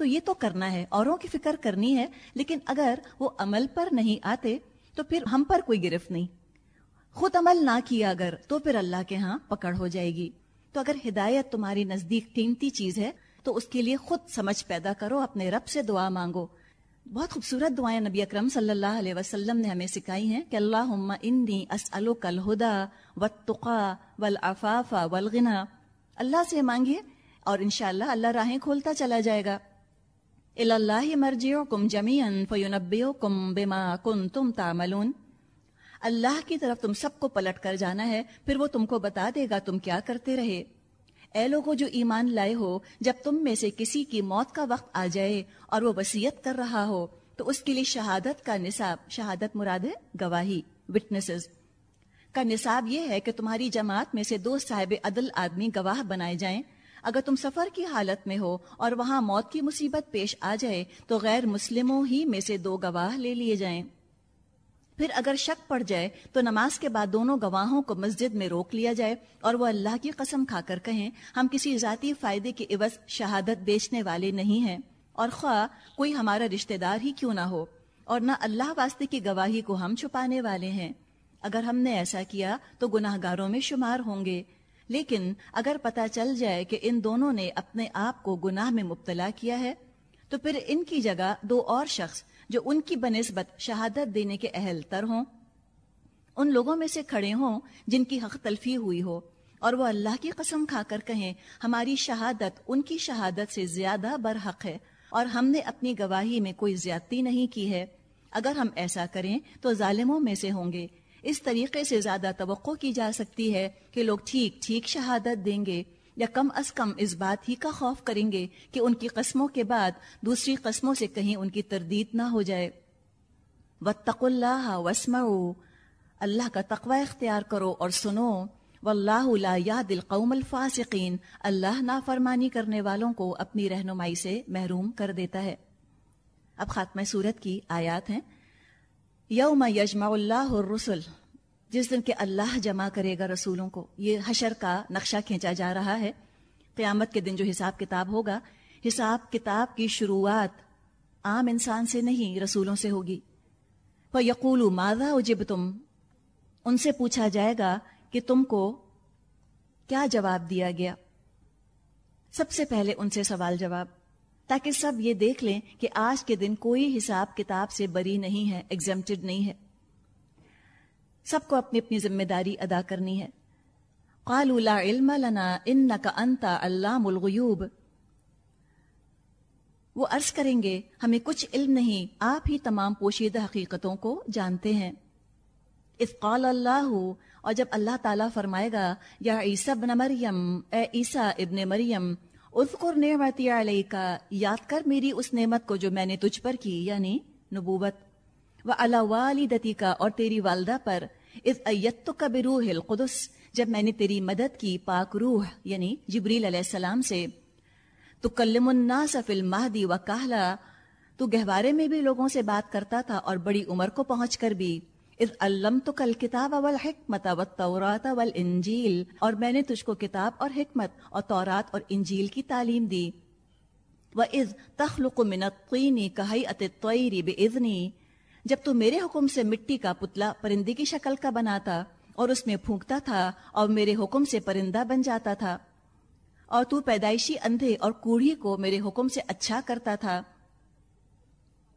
تو یہ تو کرنا ہے، اوروں کی فکر کرنی ہے، لیکن اگر وہ عمل پر نہیں آتے، تو پھر ہم پر کوئی گرفت نہیں۔ خود عمل نہ کیا اگر، تو پھر اللہ کے ہاں پکڑ ہو جائے گی۔ تو اگر ہدایت تمہاری نزدیک قیمتی چیز ہے، تو اس کے لیے خود سمجھ پیدا کرو، اپنے رب سے دعا مانگو۔ بہت خوبصورت دعائیں نبی اکرم صلی اللہ علیہ وسلم نے ہمیں سکھائی ہیں کہ اللہ انی اسألک الہدا والتقا والعفاف والغنا اللہ سے مانگیے اور انشاءاللہ اللہ راہیں کھولتا چلا جائے گا۔ اللہ مرجعکم جمیعا فینبئکم بما کنتم تعملون اللہ کی طرف تم سب کو پلٹ کر جانا ہے پھر وہ تم کو بتا دے گا تم کیا کرتے رہے اے لوگوں جو ایمان لائے ہو جب تم میں سے کسی کی موت کا وقت آ جائے اور وہ وسیعت کر رہا ہو تو اس کے لیے شہادت کا نصاب شہادت مراد ہے گواہی وٹنسز کا نصاب یہ ہے کہ تمہاری جماعت میں سے دو صاحب عدل آدمی گواہ بنائے جائیں اگر تم سفر کی حالت میں ہو اور وہاں موت کی مصیبت پیش آ جائے تو غیر مسلموں ہی میں سے دو گواہ لے لیے جائیں۔ پھر اگر شک پڑ جائے تو نماز کے بعد دونوں گواہوں کو مسجد میں روک لیا جائے اور وہ اللہ کی قسم کھا کر کہیں، ہم کسی ذاتی فائدے کے عوض شہادت بیچنے والے نہیں ہیں۔ اور خواہ کوئی ہمارا رشتہ دار ہی کیوں نہ ہو، اور نہ اللہ واسطے کی گواہی کو ہم چھپانے والے ہیں۔ اگر ہم نے ایسا کیا تو گناہ گاروں میں شمار ہوں گے۔ لیکن اگر پتہ چل جائے کہ ان دونوں نے اپنے آپ کو گناہ میں مبتلا کیا ہے، تو پھر ان کی جگہ دو اور شخص جو ان کی بنسبت شہادت دینے کے اہل تر ہوں۔ ان لوگوں میں سے کھڑے ہوں جن کی حق تلفی ہوئی ہو اور وہ اللہ کی قسم کھا کر کہیں، ہماری شہادت ان کی شہادت سے زیادہ برحق ہے اور ہم نے اپنی گواہی میں کوئی زیادتی نہیں کی ہے۔ اگر ہم ایسا کریں تو ظالموں میں سے ہوں گے۔ اس طریقے سے زیادہ توقع کی جا سکتی ہے کہ لوگ ٹھیک ٹھیک شہادت دیں گے یا کم از کم اس بات ہی کا خوف کریں گے کہ ان کی قسموں کے بعد دوسری قسموں سے کہیں ان کی تردید نہ ہو جائے۔ وَاتَّقُوا اللَّهَ وَاسْمَعُوا۔ اللہ کا تقوی اختیار کرو اور سنو۔ واللہ لا یاد القوم الفاسقین اللہ نافرمانی کرنے والوں کو اپنی رہنمائی سے محروم کر دیتا ہے۔ اب خاتمہ صورت کی آیات ہیں۔ یوم یجمع اللہ الرسل۔ جس دن کے اللہ جمع کرے گا رسولوں کو۔ یہ حشر کا نقشہ کھینچا جا رہا ہے۔ قیامت کے دن جو حساب کتاب ہوگا، حساب کتاب کی شروعات عام انسان سے نہیں، رسولوں سے ہوگی۔ وہ یقول مادہ جب تم ان سے پوچھا جائے گا کہ تم کو کیا جواب دیا گیا۔ سب سے پہلے ان سے سوال جواب۔ تاکہ سب یہ دیکھ لیں کہ آج کے دن کوئی حساب کتاب سے بری نہیں ہے ایگزمپٹڈ نہیں ہے۔ سب کو اپنی اپنی ذمہ داری ادا کرنی ہے۔ قالوا لا علم لنا انك انت علام الغیوب۔ وہ عرض کریں گے، ہمیں کچھ علم نہیں، آپ ہی تمام پوشیدہ حقیقتوں کو جانتے ہیں۔ اذ قال اللہ، اور جب اللہ تعالیٰ فرمائے گا، یا عیسیٰ ابن مریم، اے عیسیٰ ابن مریم اذکر نعمتی علیکا، یاد کر میری اس نعمت کو جو میں نے تجھ پر کی یعنی نبوت۔ و اللہ والدتی کا اور تیری والدہ پر اس ایت کا بروح القدس، جب میں نے تیری مدد کی پاک روح یعنی جبریل علیہ السلام سے۔ تو کلم الناس فی المہدی و کہلا تو گہوارے میں بھی لوگوں سے بات کرتا تھا اور بڑی عمر کو پہنچ کر بھی۔ اذ علمتک الکتاب والحکمت والتورات والانجیل اور میں نے تجھ کو کتاب اور حکمت اور تورات اور انجیل کی تعلیم دی۔ وَإِذْ تَخْلُقُ مِنَ الطِّينِ كَهَيْئَةِ الطَّيْرِ بِإِذْنِي جب تو میرے حکم سے مٹی کا پتلا پرندے کی شکل کا بناتا اور اس میں پھونکتا تھا اور میرے حکم سے پرندہ بن جاتا تھا۔ اور تو پیدائشی اندھے اور کوڑھی کو میرے حکم سے اچھا کرتا تھا۔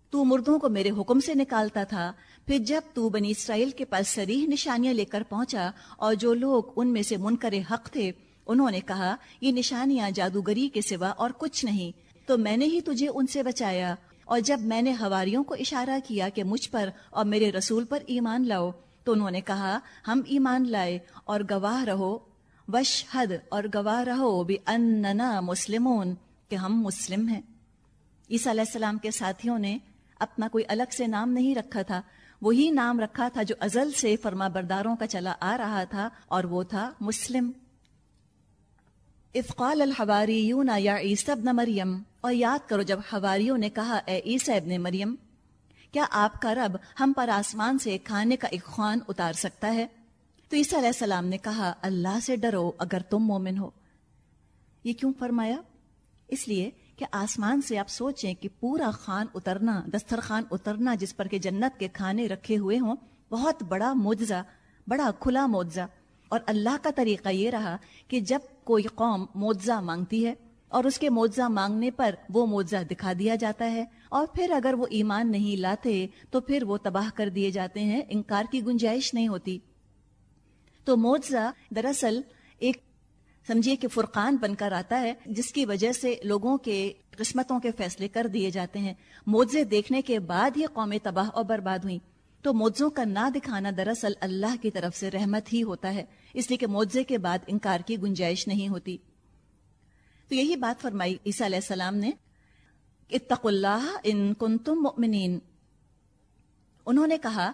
تو مردوں کو میرے حکم سے نکالتا تھا پھر جب تو بنی اسرائیل کے پاس سریح نشانیاں لے کر پہنچا اور جو لوگ ان میں سے منکر حق تھے، انہوں نے کہا، یہ نشانیاں جادوگری کے سوا اور کچھ نہیں، تو میں نے ہی تجھے ان سے بچایا۔ اور جب میں نے ہواریوں کو اشارہ کیا کہ مجھ پر اور میرے رسول پر ایمان لاؤ، تو انہوں نے کہا، ہم ایمان لائے اور گواہ رہو۔ وش حد اور گواہ رہو بھی اننا مسلمون، کہ ہم مسلم ہیں۔ عیسیٰ علیہ السلام کے ساتھیوں نے اپنا کوئی الگ سے نام نہیں رکھا تھا وہی نام رکھا تھا جو ازل سے فرما برداروں کا چلا آ رہا تھا اور وہ تھا مسلم۔ افقال الحواریون، یا عیسیٰ ابن مریم، اور یاد کرو جب حواریوں نے کہا، اے عیسیٰ ابن مریم، کیا آپ کا رب ہم پر آسمان سے کھانے کا ایک خوان اتار سکتا ہے؟ تو عیسیٰ علیہ السلام نے کہا، اللہ سے ڈرو اگر تم مومن ہو۔ یہ کیوں فرمایا؟ اس لیے کہ آسمان سے آپ سوچیں کہ پورا خان اترنا، دسترخوان اترنا، جس پر کہ جنت کے کھانے رکھے ہوئے ہوں، بہت بڑا معجزہ، بڑا کھلا معجزہ۔ اور اللہ کا طریقہ یہ رہا کہ جب کوئی قوم معجزہ مانگتی ہے اور اس کے معجزہ مانگنے پر وہ معجزہ دکھا دیا جاتا ہے اور پھر اگر وہ ایمان نہیں لاتے تو پھر وہ تباہ کر دیے جاتے ہیں، انکار کی گنجائش نہیں ہوتی۔ تو معجزہ دراصل سمجھیے کہ فرقان بن کر آتا ہے، جس کی وجہ سے لوگوں کے قسمتوں کے فیصلے کر دیے جاتے ہیں۔ معجزے دیکھنے کے بعد ہی قومیں تباہ اور برباد ہوئیں۔ تو معجزوں کا نہ دکھانا دراصل اللہ کی طرف سے رحمت ہی ہوتا ہے۔ اس لیے کہ معجزے کے بعد انکار کی گنجائش نہیں ہوتی۔ تو یہی بات فرمائی عیسیٰ علیہ السلام نے اتق اللہ ان کنتم مؤمنین۔ انہوں نے کہا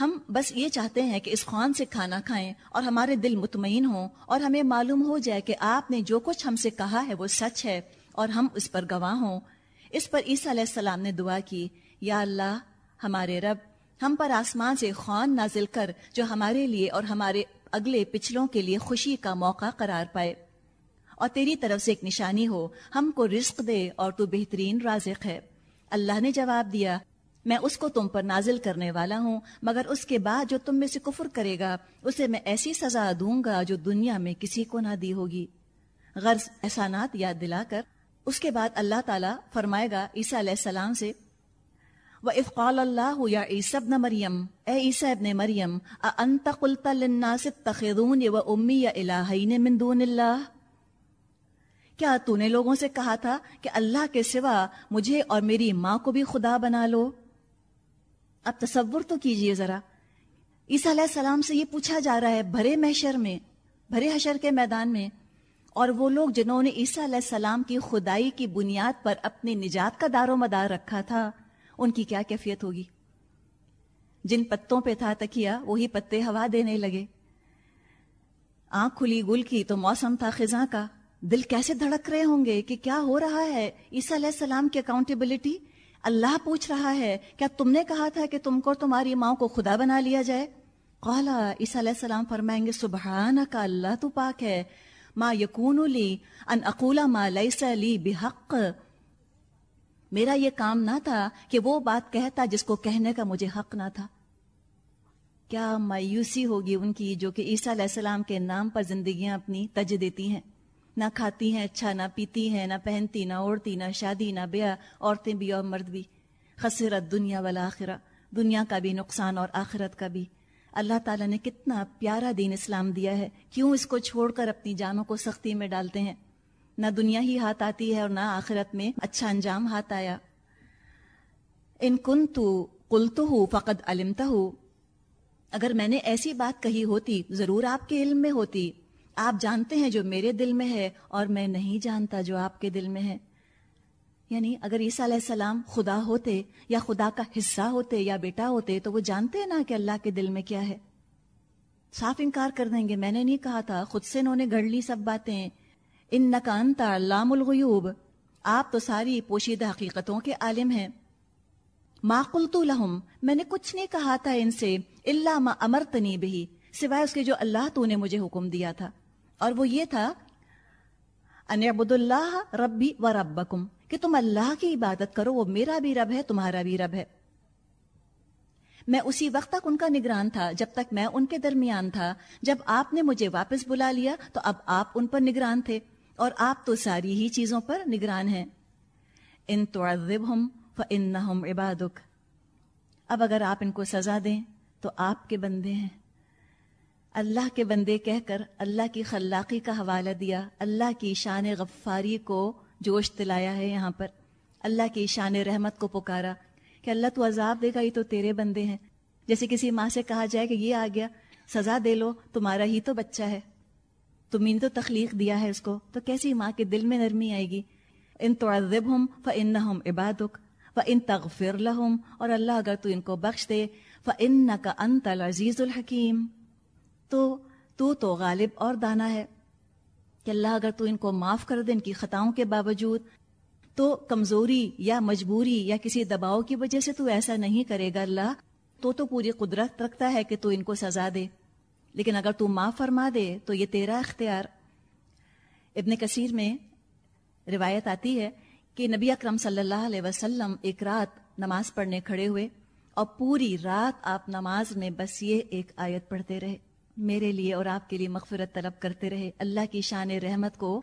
ہم بس یہ چاہتے ہیں کہ اس خوان سے کھانا کھائیں اور ہمارے دل مطمئن ہوں اور ہمیں معلوم ہو جائے کہ آپ نے جو کچھ ہم سے کہا ہے وہ سچ ہے اور ہم اس پر گواہ ہوں۔ اس پر عیسیٰ علیہ السلام نے دعا کی، یا اللہ، ہمارے رب، ہم پر آسمان سے خوان نازل کر جو ہمارے لیے اور ہمارے اگلے پچھلوں کے لیے خوشی کا موقع قرار پائے۔ اور تیری طرف سے ایک نشانی ہو، ہم کو رزق دے اور تو بہترین رازق ہے۔ اللہ نے جواب دیا میں اس کو تم پر نازل کرنے والا ہوں، مگر اس کے بعد جو تم میں سے کفر کرے گا، اسے میں ایسی سزا دوں گا جو دنیا میں کسی کو نہ دی ہوگی۔ غرض احسانات یاد دلا کر، اس کے بعد اللہ تعالیٰ فرمائے گا عیسیٰ علیہ السلام سے، وَإِذْ اللَّهُ يَا عِيسَى ابْنَ مَرْيَمْ، اے عیسیٰ ابن مریم اَأَنْتَ قُلْتَ لِلنَّاسِ اتَّخِذُونِ وَأُمِّيَ إِلَٰهَيْنِ مِن دُونِ اللَّهِ؟ کیا تو نے لوگوں سے کہا تھا کہ اللہ کے سوا مجھے اور میری ماں کو بھی خدا بنا لو؟ اب تصور تو کیجیے ذرا۔ عیسیٰ علیہ السلام سے یہ پوچھا جا رہا ہے بھرے محشر میں، بھرے حشر کے میدان میں، اور وہ لوگ جنہوں نے عیسیٰ علیہ السلام کی خدائی کی بنیاد پر اپنی نجات کا دار و مدار رکھا تھا، ان کی کیا کیفیت ہوگی؟ جن پتوں پہ تھا تکیا وہی پتے ہوا دینے لگے۔ آنکھ کھلی گل کی تو موسم تھا خزاں کا۔ دل کیسے دھڑک رہے ہوں گے کہ کیا ہو رہا ہے عیسیٰ علیہ السلام کی اکاؤنٹیبلٹی اللہ پوچھ رہا ہے، کیا تم نے کہا تھا کہ تم کو تمہاری ماں کو خدا بنا لیا جائے؟ قالا، عیسیٰ علیہ السلام فرمائیں گے سبحان کا اللہ تو پاک ہے۔ ما یقون لی ان اقولا ما لیس لی بحق۔ میرا یہ کام نہ تھا کہ وہ بات کہتا جس کو کہنے کا مجھے حق نہ تھا۔ کیا مایوسی ہوگی ان کی جو کہ عیسیٰ علیہ السلام کے نام پر زندگیاں اپنی تج دیتی ہیں؟ نہ کھاتی ہیں اچھا نہ پیتی ہیں، نہ پہنتی، نہ اوڑھتی، نہ شادی، نہ بیاہ، عورتیں بھی اور مرد بھی۔ خسرت دنیا والا آخرہ دنیا کا بھی نقصان اور آخرت کا بھی۔ اللہ تعالیٰ نے کتنا پیارا دین اسلام دیا ہے۔ کیوں اس کو چھوڑ کر اپنی جانوں کو سختی میں ڈالتے ہیں؟ نہ دنیا ہی ہاتھ آتی ہے اور نہ آخرت میں اچھا انجام ہاتھ آیا۔ ان کن تو کلتو ہوں فقط علمتا ہوں اگر میں نے ایسی بات کہی ہوتی، ضرور آپ کے علم میں ہوتی۔ آپ جانتے ہیں جو میرے دل میں ہے اور میں نہیں جانتا جو آپ کے دل میں ہے۔ یعنی اگر عیسیٰ علیہ السلام خدا ہوتے یا خدا کا حصہ ہوتے یا بیٹا ہوتے تو وہ جانتے نا کہ اللہ کے دل میں کیا ہے۔ صاف انکار کر دیں گے۔ میں نے نہیں کہا تھا، خود سے انہوں نے گھڑ لی سب باتیں۔ ان نکانتا لام الغیوب۔ آپ تو ساری پوشیدہ حقیقتوں کے عالم ہیں۔ ما قلت لہم میں نے کچھ نہیں کہا تھا ان سے اللہ ما امرتنی بھی سوائے اس کے جو اللہ تو نے مجھے حکم دیا تھا۔ اور وہ یہ تھا، ان اللہ ربی و ربکم، کہ تم اللہ کی عبادت کرو، وہ میرا بھی رب ہے، تمہارا بھی رب ہے۔ میں اسی وقت تک ان کا نگران تھا، جب تک میں ان کے درمیان تھا۔ جب آپ نے مجھے واپس بلا لیا، تو اب آپ ان پر نگران تھے، اور آپ تو ساری ہی چیزوں پر نگران ہیں۔ ان تعذبہم فانہم عبادک۔ اب اگر آپ ان کو سزا دیں، تو آپ کے بندے ہیں۔ اللہ کے بندے کہہ کر اللہ کی خلاقی کا حوالہ دیا، اللہ کی شان غفاری کو جوش دلایا ہے یہاں پر۔ اللہ کی شان رحمت کو پکارا۔ کہ اللہ تو عذاب دے گا، یہ تو تیرے بندے ہیں۔ جیسے کسی ماں سے کہا جائے کہ یہ آ گیا، سزا دے لو، تمہارا ہی تو بچہ ہے۔ تمہیں تو تخلیق دیا ہے اس کو، تو کیسی ماں کے دل میں نرمی آئے گی؟ ان تو ادب ہوں ف ان عبادک۔ و ان تغفر لہم اور اللہ اگر تو ان کو بخش دے ف ان کا انت العزیز الحکیم تو تو تو غالب اور دانا ہے کہ اللہ اگر تو ان کو معاف کر دے ان کی خطاؤں کے باوجود، تو کمزوری یا مجبوری یا کسی دباؤ کی وجہ سے تو ایسا نہیں کرے گا اللہ۔ تو تو پوری قدرت رکھتا ہے کہ تو ان کو سزا دے۔ لیکن اگر تو معاف فرما دے تو یہ تیرا اختیار۔ ابن کثیر میں روایت آتی ہے کہ نبی اکرم صلی اللہ علیہ وسلم ایک رات نماز پڑھنے کھڑے ہوئے اور پوری رات آپ نماز میں بس یہ ایک آیت پڑھتے رہے۔ میرے لیے اور آپ کے لیے مغفرت طلب کرتے رہے۔ اللہ کی شان رحمت کو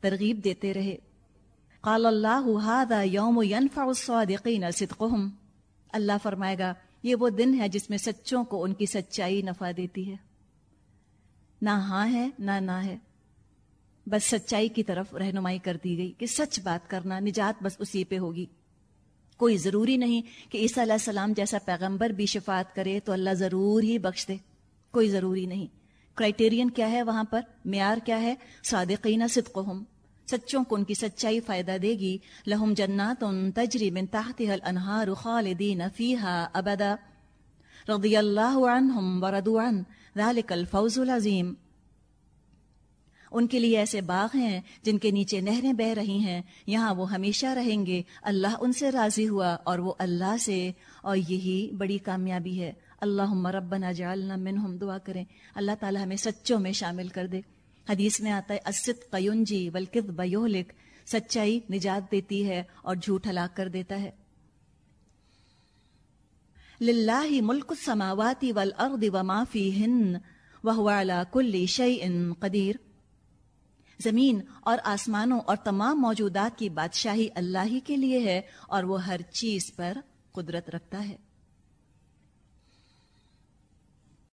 ترغیب دیتے رہے۔ قال اللہ، هذا یوم ينفع الصادقین صدقهم اللہ فرمائے گا، یہ وہ دن ہے جس میں سچوں کو ان کی سچائی نفع دیتی ہے۔ نہ ہاں ہے، نہ نہ ہے۔ بس سچائی کی طرف رہنمائی کر دی گئی کہ سچ بات کرنا نجات بس اسی پہ ہوگی۔ کوئی ضروری نہیں کہ عیسیٰ علیہ السلام جیسا پیغمبر بھی شفاعت کرے تو اللہ ضرور ہی بخش دے۔ کوئی ضروری نہیں۔ کرائٹیرین کیا ہے وہاں پر؟ معیار کیا ہے؟ صادقین صدقہم۔ سچوں کو ان کی سچائی فائدہ دے گی۔ لہم جنات تجری من تحتها الانہار خالدین فیہا ابدا۔ رضی اللہ عنہم وردو عن ذالک الفوز العظیم۔ ان کے لیے ایسے باغ ہیں جن کے نیچے نہریں بہ رہی ہیں۔ یہاں وہ ہمیشہ رہیں گے۔ اللہ ان سے راضی ہوا اور وہ اللہ سے۔ اور یہی بڑی کامیابی ہے۔ اللہ ربنا جعلنا منہم، دعا کریں۔ اللہ تعالی ہمیں سچوں میں شامل کر دے۔ حدیث میں آتا ہے اسد قیونجی بلکہ بیولک سچائی نجات دیتی ہے اور جھوٹ ہلاک کر دیتا ہے۔ للہ ملک السماوات والارض وما فیہن وهو على كل شيء قدیر۔ زمین اور آسمانوں اور تمام موجودات کی بادشاہی اللہ ہی کے لیے ہے اور وہ ہر چیز پر قدرت رکھتا ہے۔